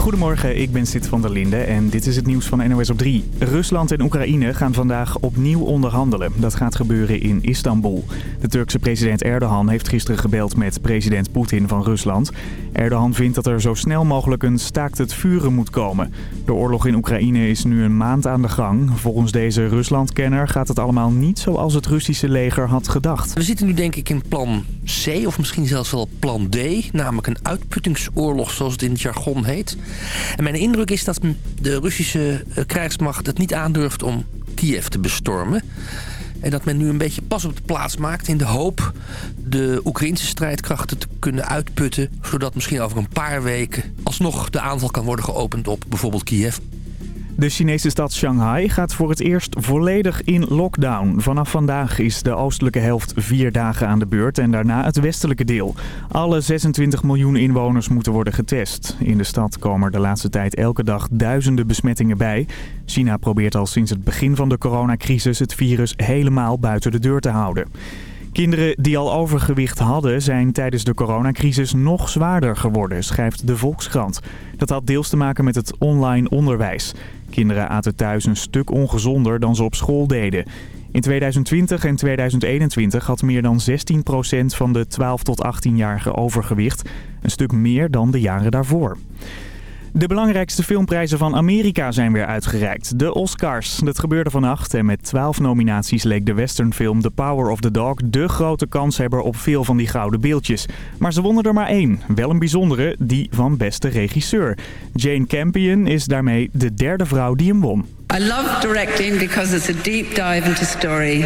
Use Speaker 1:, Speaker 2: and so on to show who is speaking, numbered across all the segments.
Speaker 1: Goedemorgen, ik ben Sid van der Linde en dit is het nieuws van NOS op 3. Rusland en Oekraïne gaan vandaag opnieuw onderhandelen. Dat gaat gebeuren in Istanbul. De Turkse president Erdogan heeft gisteren gebeld met president Poetin van Rusland. Erdogan vindt dat er zo snel mogelijk een staakt het vuren moet komen. De oorlog in Oekraïne is nu een maand aan de gang. Volgens deze Ruslandkenner gaat het allemaal niet zoals het Russische leger had gedacht.
Speaker 2: We zitten nu denk ik in plan C of misschien zelfs wel plan D. Namelijk een uitputtingsoorlog zoals het in het jargon heet. En mijn indruk is dat de Russische eh, krijgsmacht het niet aandurft om Kiev te bestormen. En dat men nu een beetje pas op de plaats maakt in de hoop de Oekraïnse strijdkrachten te kunnen uitputten. Zodat misschien over een paar weken alsnog de aanval kan worden geopend op bijvoorbeeld Kiev.
Speaker 1: De Chinese stad Shanghai gaat voor het eerst volledig in lockdown. Vanaf vandaag is de oostelijke helft vier dagen aan de beurt en daarna het westelijke deel. Alle 26 miljoen inwoners moeten worden getest. In de stad komen er de laatste tijd elke dag duizenden besmettingen bij. China probeert al sinds het begin van de coronacrisis het virus helemaal buiten de deur te houden. Kinderen die al overgewicht hadden zijn tijdens de coronacrisis nog zwaarder geworden, schrijft de Volkskrant. Dat had deels te maken met het online onderwijs. Kinderen aten thuis een stuk ongezonder dan ze op school deden. In 2020 en 2021 had meer dan 16% van de 12 tot 18-jarigen overgewicht. Een stuk meer dan de jaren daarvoor. De belangrijkste filmprijzen van Amerika zijn weer uitgereikt. De Oscars. Dat gebeurde vannacht en met 12 nominaties leek de westernfilm The Power of the Dog de grote kanshebber op veel van die gouden beeldjes. Maar ze wonnen er maar één. Wel een bijzondere, die van beste regisseur. Jane Campion is daarmee de derde vrouw die hem won.
Speaker 3: I love directing because it's a deep dive into story.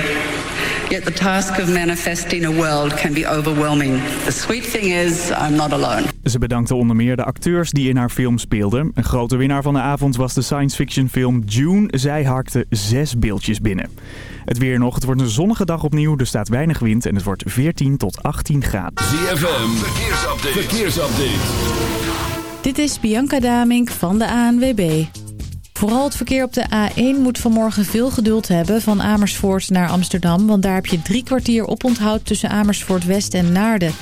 Speaker 3: Yet the task of manifesting a world can be overwhelming. The sweet thing is, I'm not alone.
Speaker 1: Ze bedankte onder meer de acteurs die in haar film speelden. Een grote winnaar van de avond was de science fiction film June. Zij harkte zes beeldjes binnen. Het weer nog. Het wordt een zonnige dag opnieuw. Er staat weinig wind en het wordt 14 tot 18 graden.
Speaker 4: ZFM. Verkeersupdate. Verkeersupdate.
Speaker 5: Dit is Bianca Damink van de ANWB. Vooral het verkeer op de A1 moet vanmorgen veel geduld hebben van Amersfoort naar Amsterdam. Want daar heb je drie kwartier oponthoud tussen Amersfoort West en Naarden.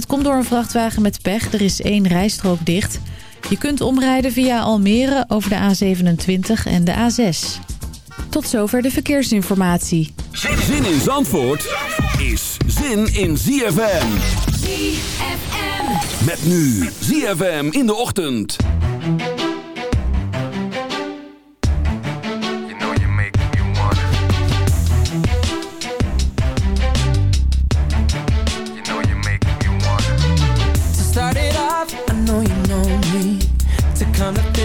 Speaker 5: Het komt door een vrachtwagen met pech. Er is één rijstrook dicht. Je kunt omrijden via Almere over de A27 en de A6. Tot zover de verkeersinformatie.
Speaker 4: Zin in Zandvoort is zin in ZFM.
Speaker 6: ZFM.
Speaker 4: Met nu ZFM in de ochtend.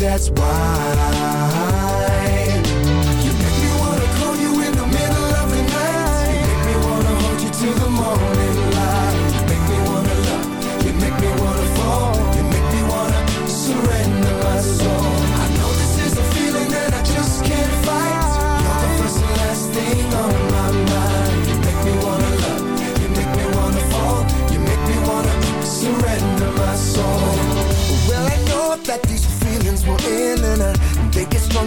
Speaker 7: That's why. You make me wanna call you in the middle of the night. You make me wanna hold you till the morning light. You make me wanna love. You make me wanna fall. You make me wanna surrender my soul.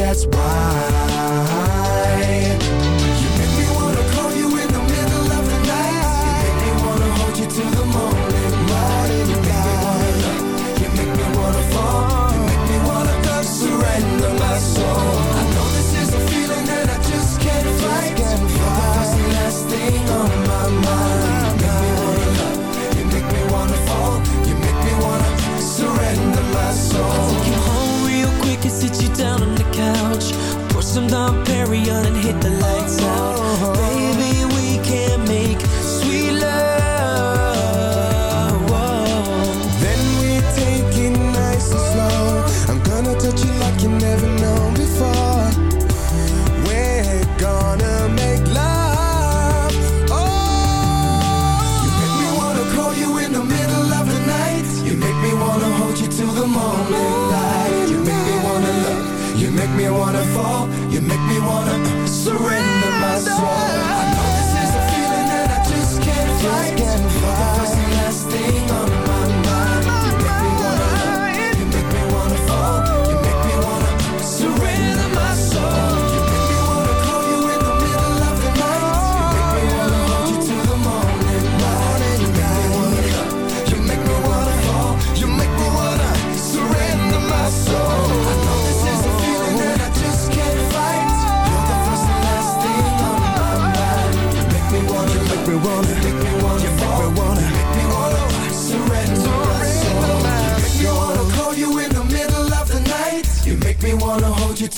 Speaker 7: that's why. You make me wanna call you in the middle of the night. You make me wanna hold you till the morning light. You make me wanna love, you make me wanna fall. You make me wanna go surrender my soul. I know this is a feeling that I just can't fight. You're the first and last thing on my mind. You make me wanna love, you make me wanna fall. You make me wanna surrender my soul.
Speaker 8: I'll take you home real quick
Speaker 9: and sit you down some Dom Perignon and hit the lights out. Baby, we can make sweet love.
Speaker 7: Then we take it nice and slow. I'm gonna touch you like you never know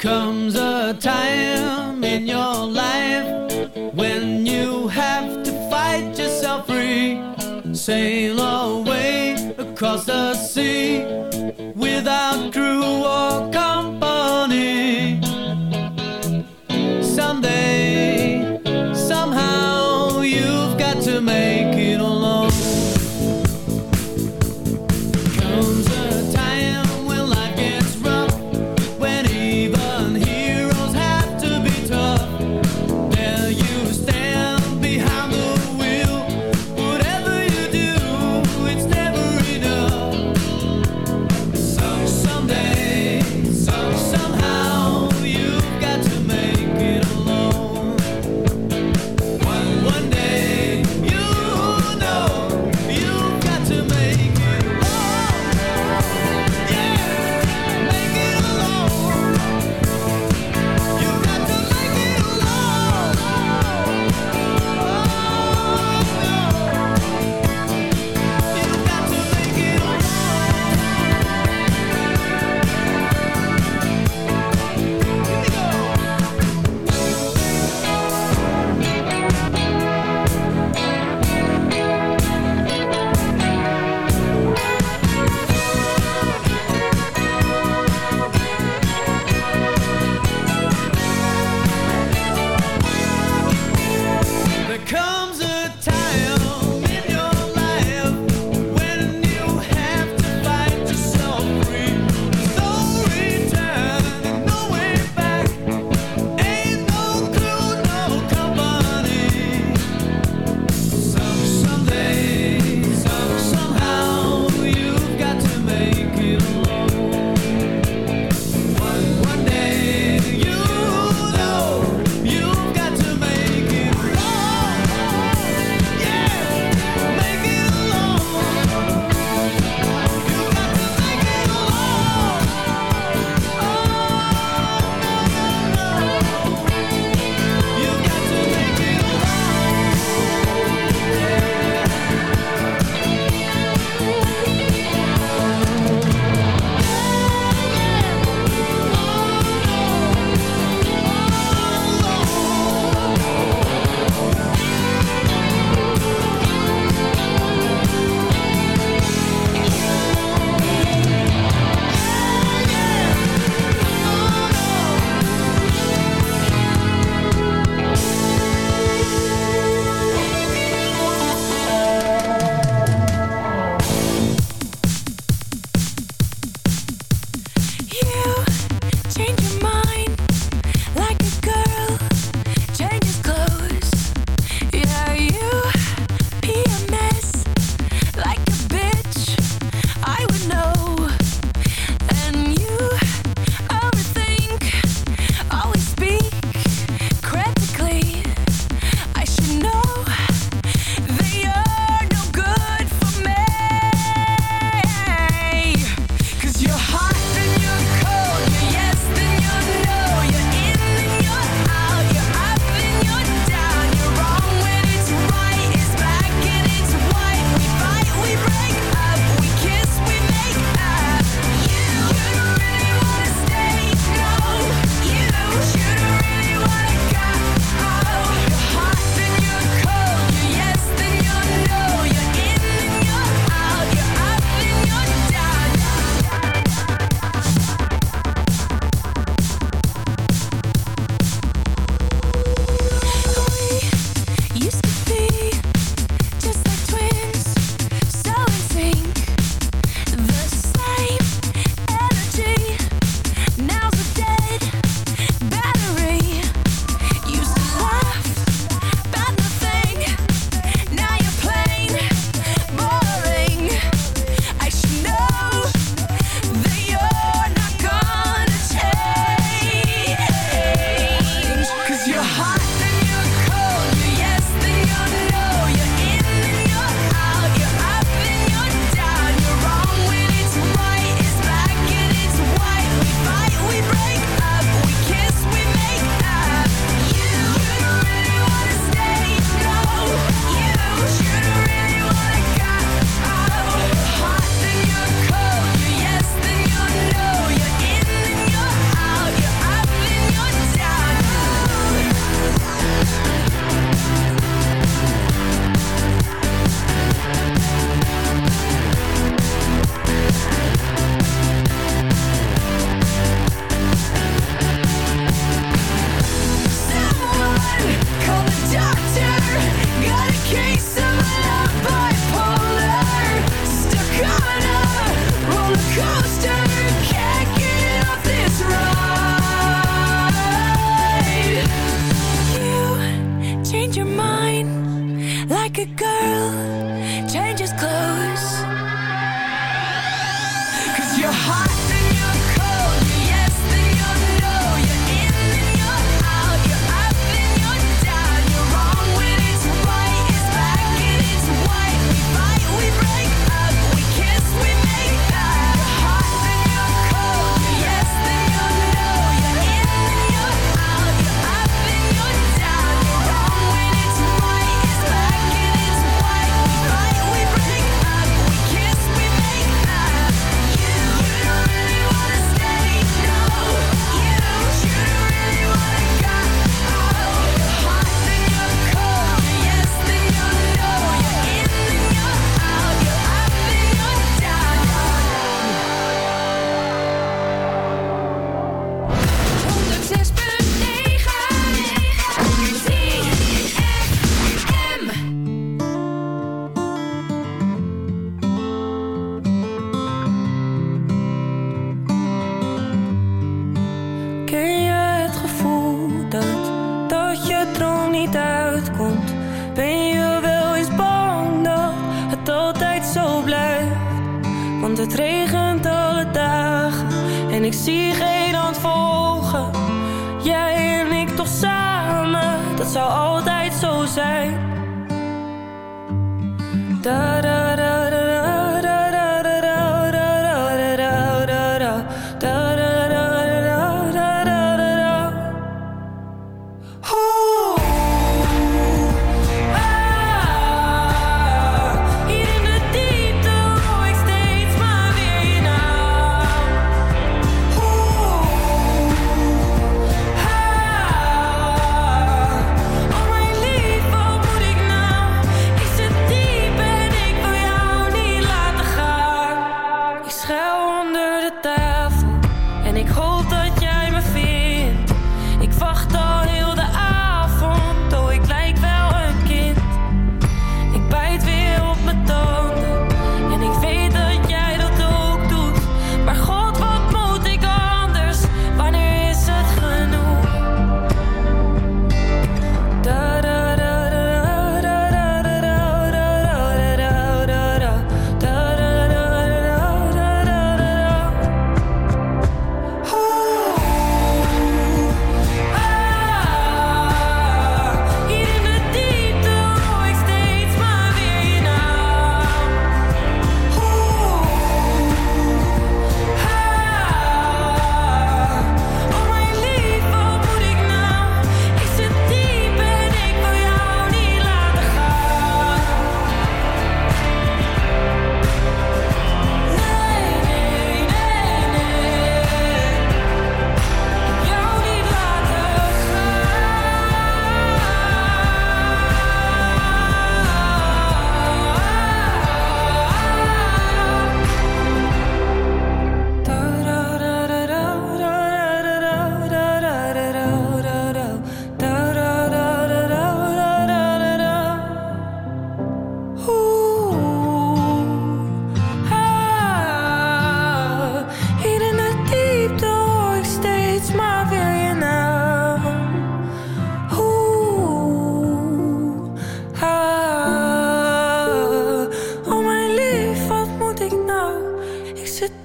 Speaker 9: comes a time in your life when you have to fight yourself free, sail away across the sea without crew or.
Speaker 8: Ugh.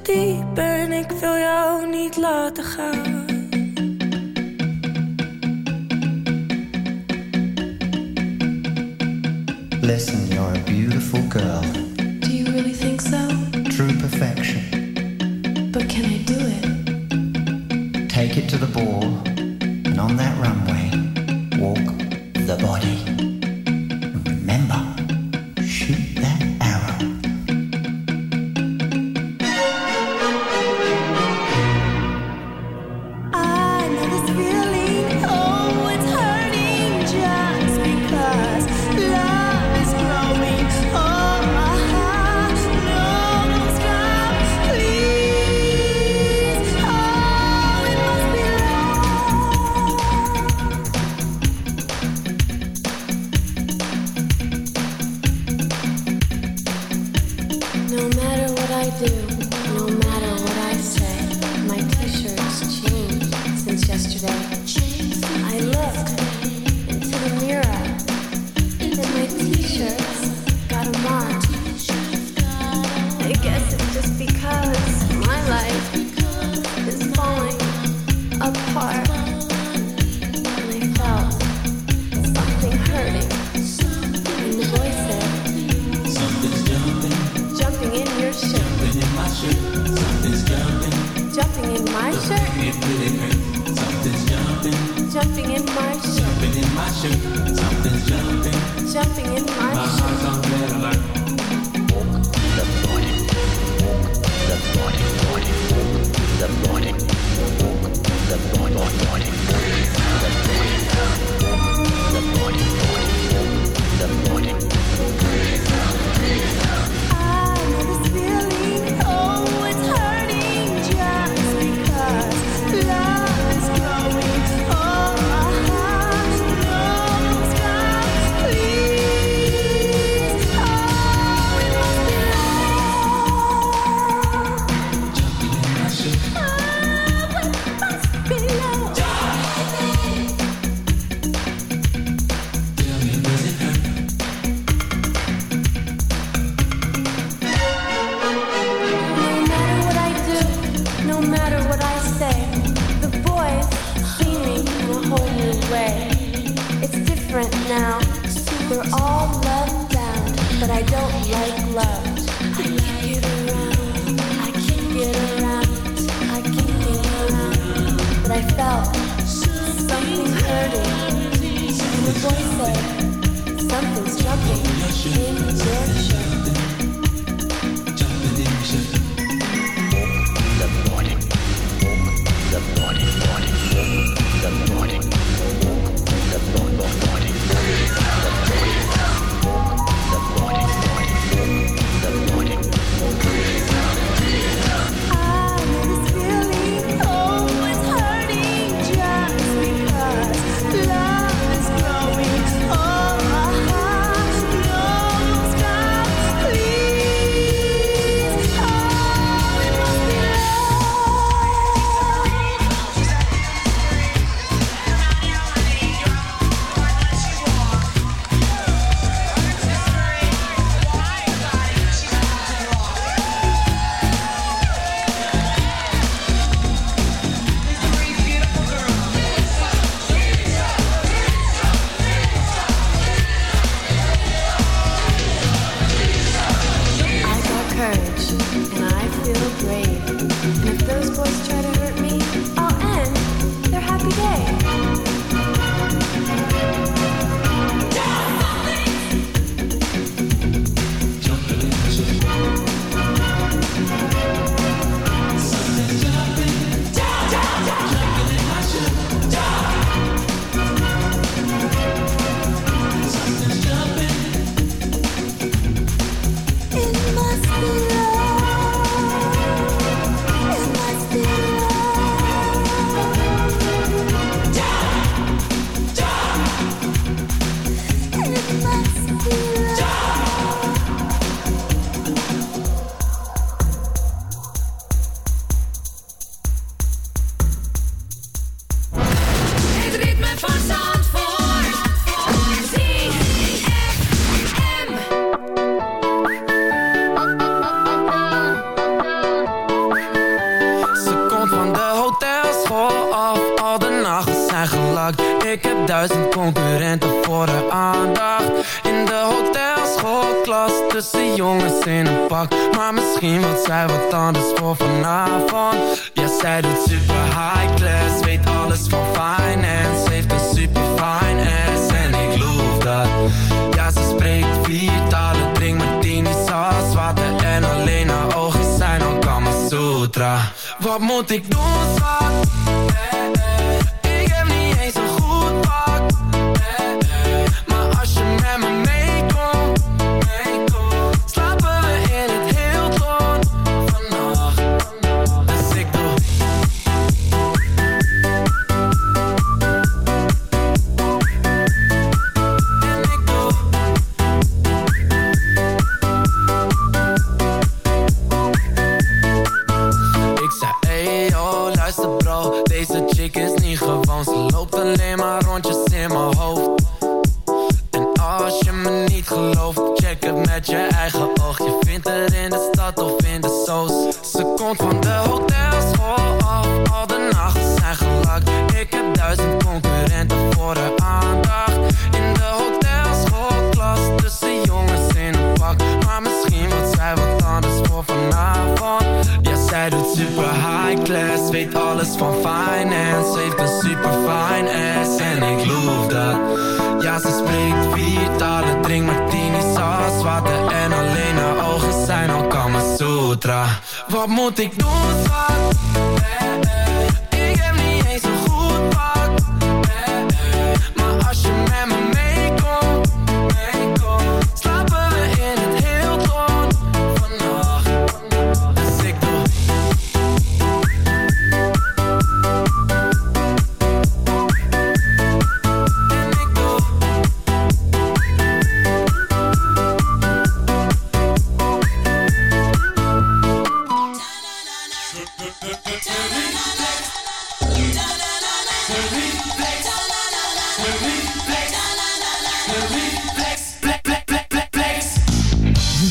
Speaker 8: Die diep en ik wil jou niet laten gaan.
Speaker 10: Listen, you're a beautiful girl.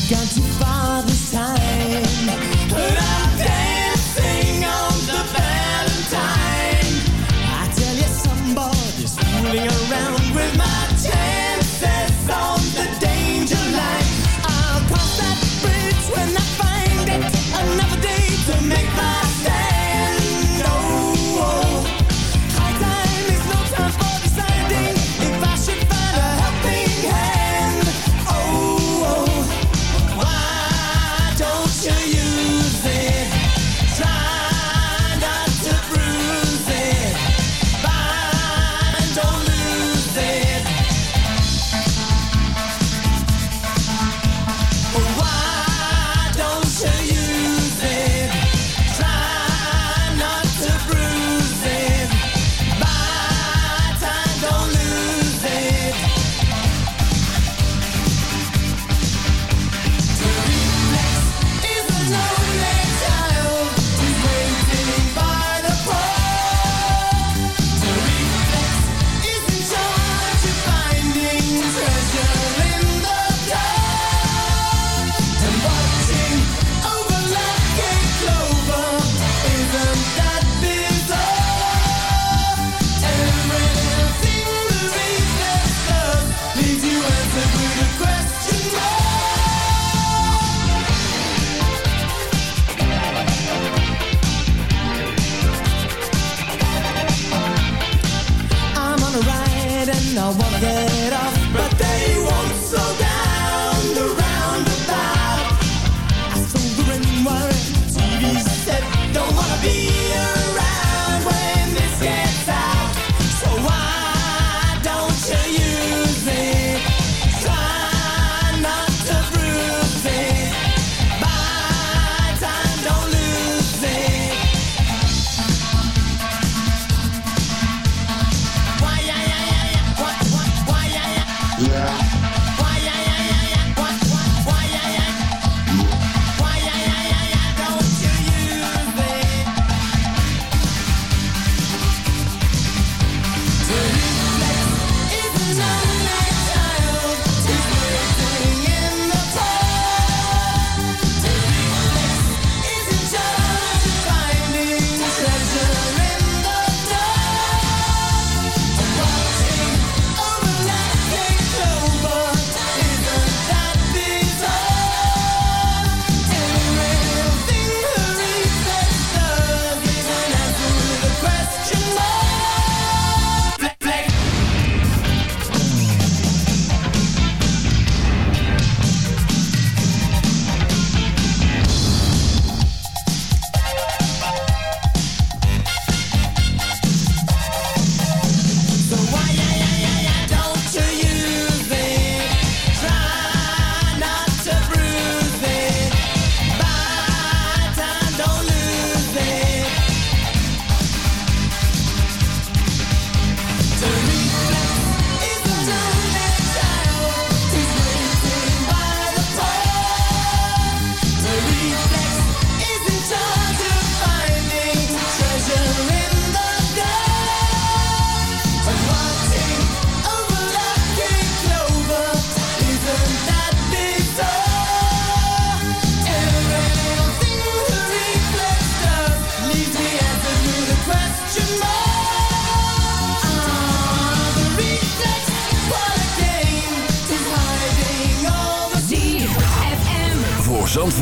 Speaker 11: Got to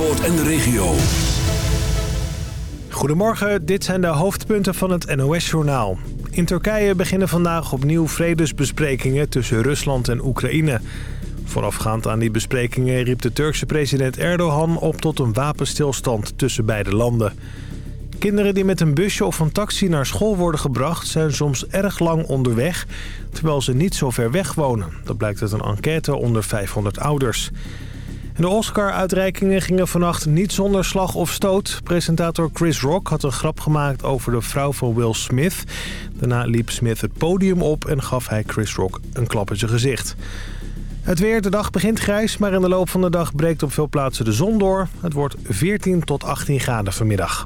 Speaker 8: En de
Speaker 4: regio.
Speaker 12: Goedemorgen, dit zijn de hoofdpunten van het NOS-journaal. In Turkije beginnen vandaag opnieuw vredesbesprekingen tussen Rusland en Oekraïne. Voorafgaand aan die besprekingen riep de Turkse president Erdogan op tot een wapenstilstand tussen beide landen. Kinderen die met een busje of een taxi naar school worden gebracht... zijn soms erg lang onderweg, terwijl ze niet zo ver weg wonen. Dat blijkt uit een enquête onder 500 ouders. De Oscar-uitreikingen gingen vannacht niet zonder slag of stoot. Presentator Chris Rock had een grap gemaakt over de vrouw van Will Smith. Daarna liep Smith het podium op en gaf hij Chris Rock een klap in zijn gezicht. Het weer, de dag begint grijs, maar in de loop van de dag breekt op veel plaatsen de zon door. Het wordt 14 tot 18 graden vanmiddag.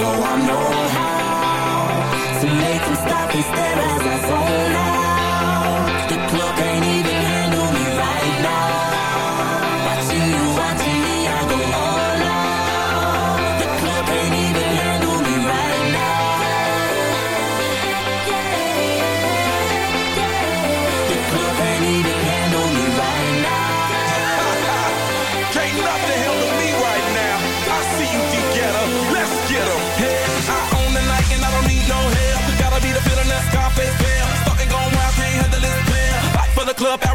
Speaker 13: know,
Speaker 8: I know how to make them
Speaker 11: stop and stare
Speaker 14: at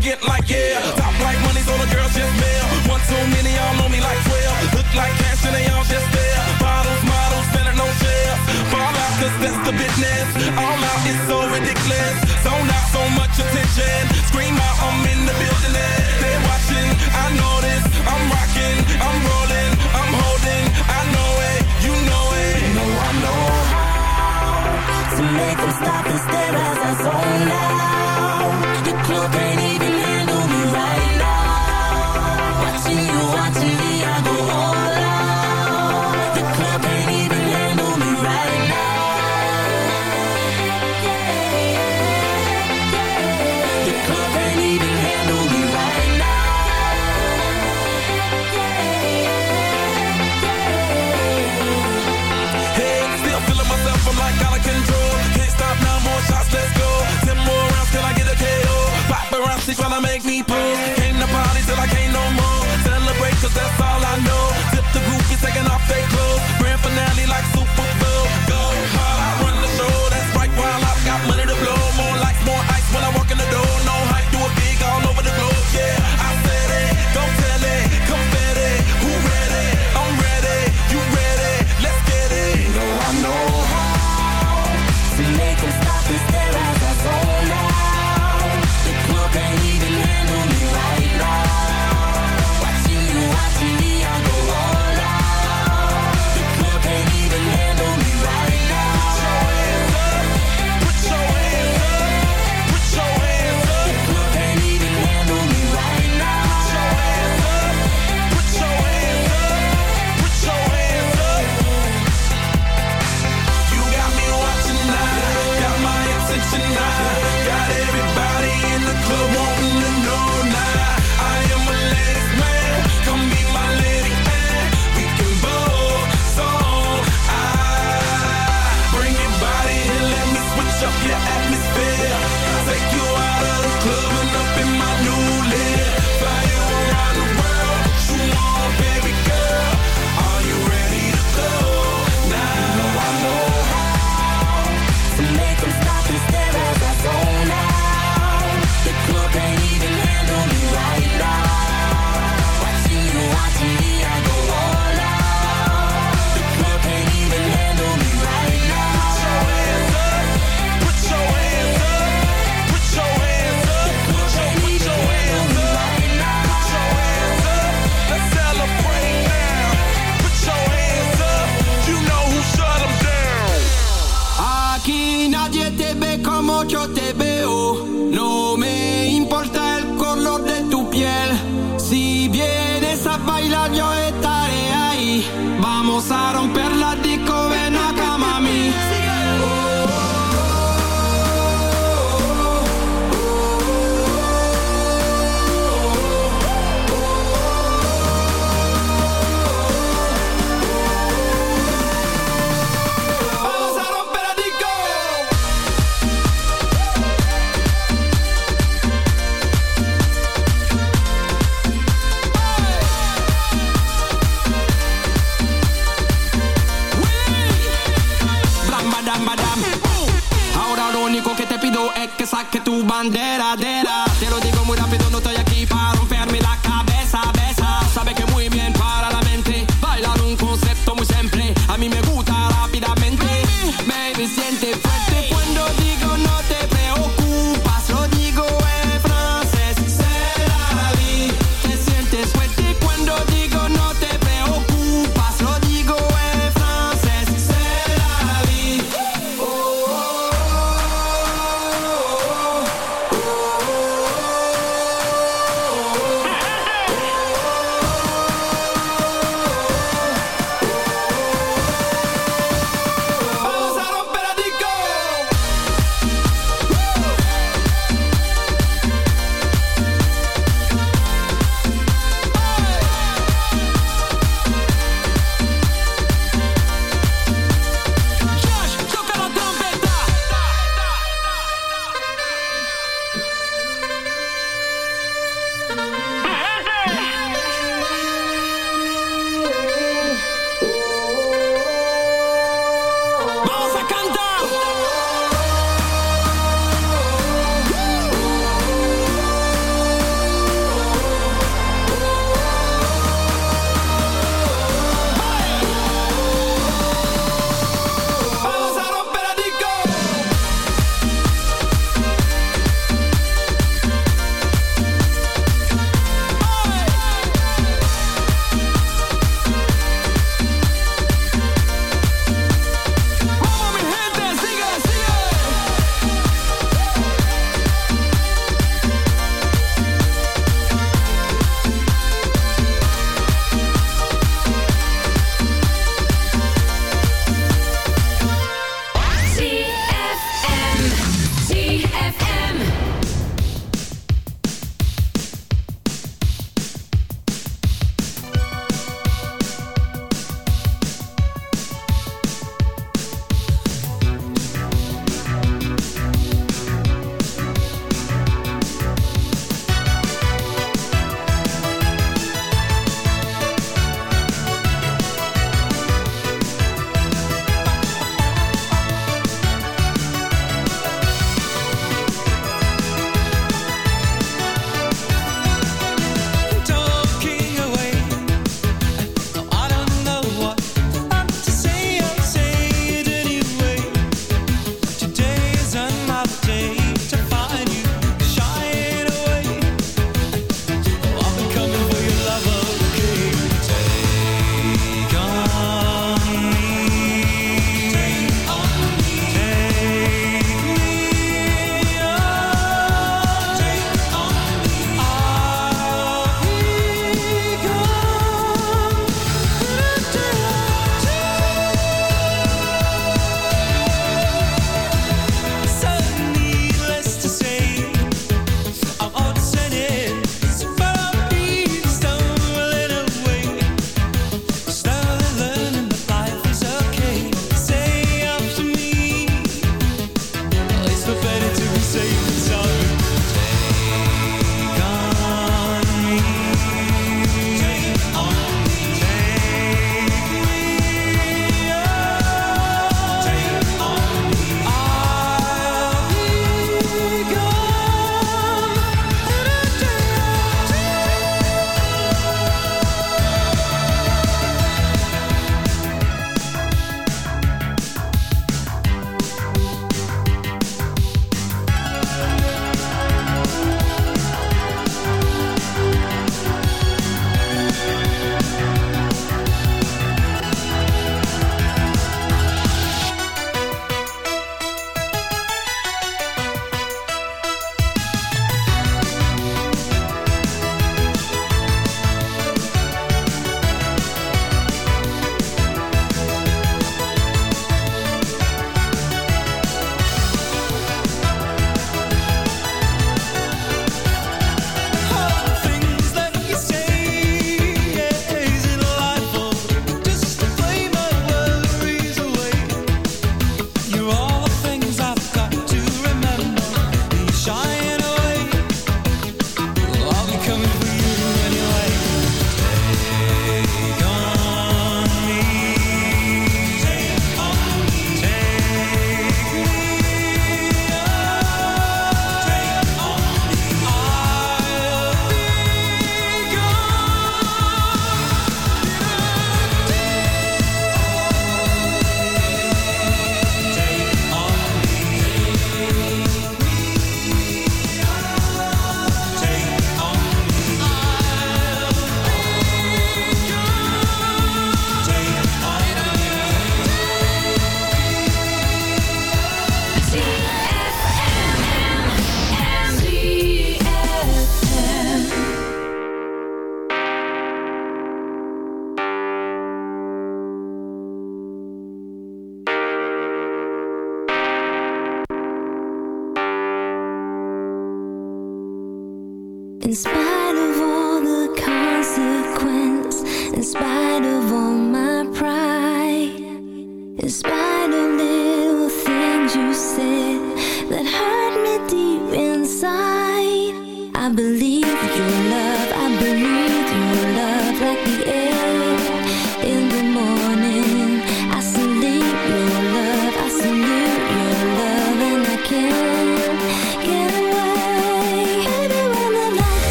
Speaker 14: arrogant like yeah. Top like money's all the girls just male. One too many, y'all know me like 12. Look like cash and they all just there. Bottles, models, better no shells. Fall out cause that's the business. All out is so ridiculous. Zone out so much attention. Scream out, I'm in the building. They're watching, I know this. I'm rocking, I'm rolling.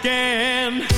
Speaker 8: again.